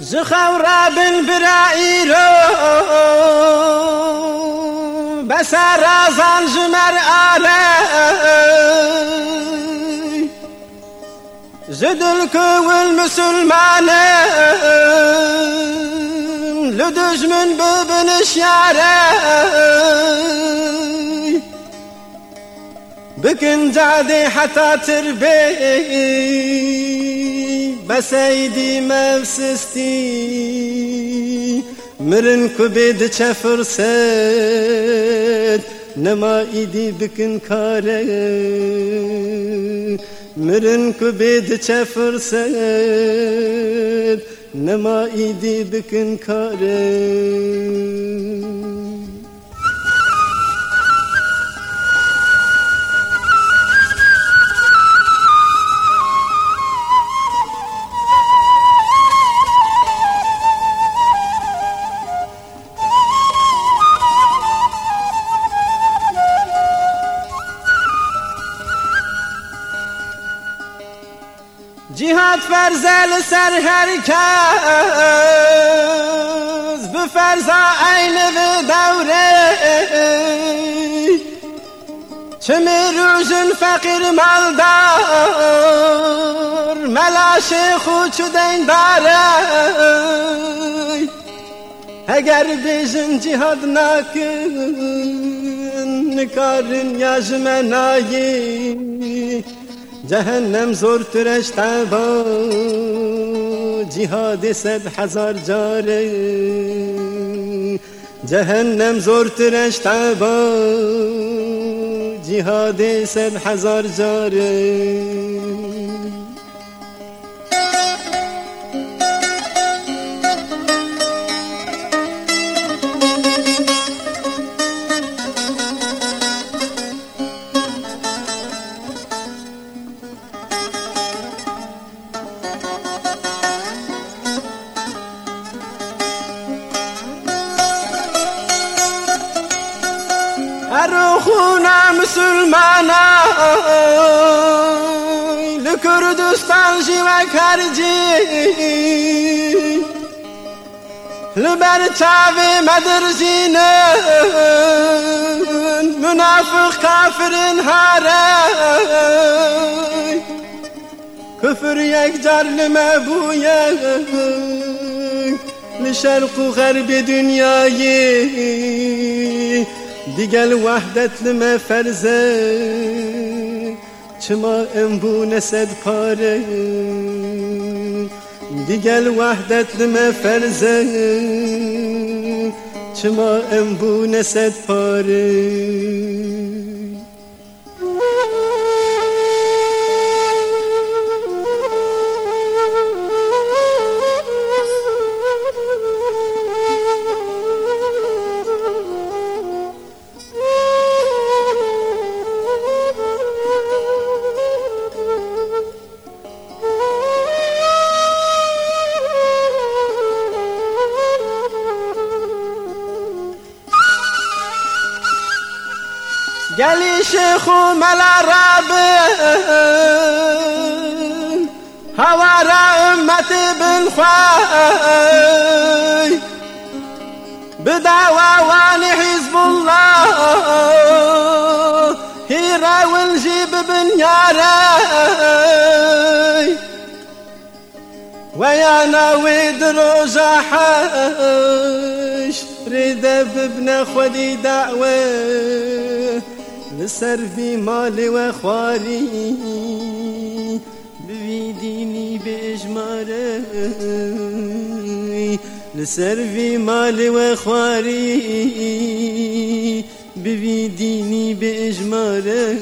زخورا بن برائیرو بسر آزان جمر آره زد الكو المسلمانه لدج من ببن الشارع بكن جادي حتى تربي بس ايدي مفسستي مرن كبد فرسد نما ايدي بكن كاره مرن كبد فرسد نما ايدي بكن كاره جهاد Cihat ferzel ser herkes Bu ferza aynı bir devre. Çimir üzün fakir maldar Melaşi huçu dendare Eğer bizim cihad nakın Karın yazmenayi جهنم زور ترش تبا جهاد صد هزار جاره جهنم زور ترش تبا جهاد صد هزار جاره خونه مسلمانه لکردستان شیوه کرجی لبرتاوی مدرزینن منافق کافرین هاره کفر یک جر لمبویه لشرق و غرب دنیایی دیگل وحدت لما فرزه چما امبو نسد پاره دیگل وحدت لما فرزه چما امبو نسد پاره قالي شيخ ملا رابع هوارا أمتي بالخواي بدعوى واني حزب الله. هيرا والجيب بن ياري ويا ناوي دروج حاش ريد بابن خودي دعوه لسر في مالي وخواري. بويديني بإجماري. لسر في مالي وخواري. بويديني بإجماري.